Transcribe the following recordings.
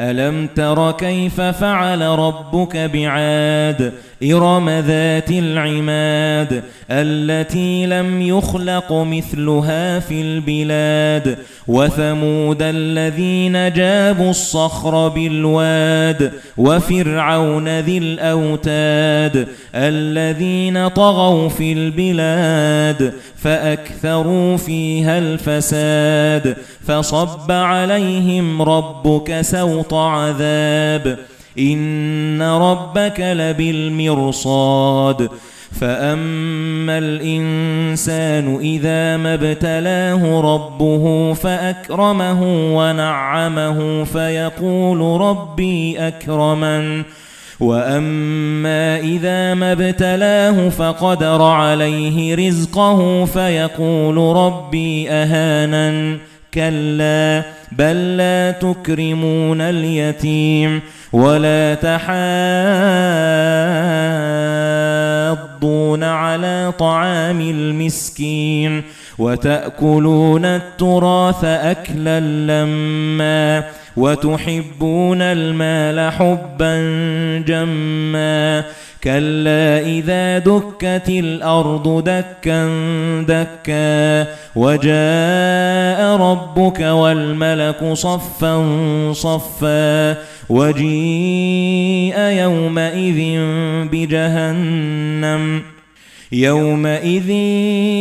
ألم تر كيف فعل ربك بعاد؟ إرم ذات العماد التي لم يخلق مثلها في البلاد وثمود الذين جابوا الصخر بالواد وفرعون ذي الأوتاد الذين طغوا في البلاد فأكثروا فيها الفساد فصب عليهم ربك سوط عذاب. إن ربك لبالمرصاد. فأما الإنسان إذا ما ابتلاه ربه فأكرمه ونعمه فيقول ربي أكرمن. وَأَمَّا إِذَا مَا ابْتَلَاهُ فَقَدَرَ عَلَيْهِ رِزْقَهُ فَيَقُولُ رَبِّي أَهَانَنِ. كَلَّا بَل لَّا تُكْرِمُونَ الْيَتِيمَ وَلَا تَحَاضُّونَ عَلَى طَعَامِ الْمِسْكِينِ وَتَأْكُلُونَ التُّرَاثَ أَكْلًا لَّمًّا وَتُحِبُّونَ الْمَالَ حُبًّا جَمًّا كَلَّا إِذَا دُكَّتِ الْأَرْضُ دَكًّا دَكًّا وَجَاءَ رَبُّكَ وَالْمَلَكُ صَفًّا صَفًّا وَجِيءَ يَوْمَئِذٍ بِجَهَنَّمَ يَوْمَئِذٍ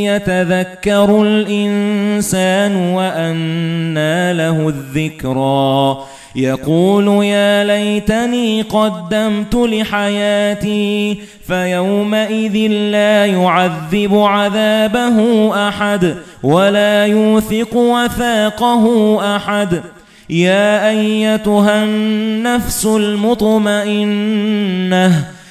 يَتَذَكَّرُ الْإِنسَانُ وَأَنَّى لَهُ الذِّكْرَى. يَقُولُ يَا لَيْتَنِي قَدَّمْتُ لِحَيَاتِي فَيَوْمَئِذٍ لَّا يُعَذِّبُ عَذَابَهُ أَحَدٌ وَلَا يُوثِقُ وَثَاقَهُ أَحَدٌ. يَا أَيَّتُهَا النَّفْسُ الْمُطْمَئِنَّةُ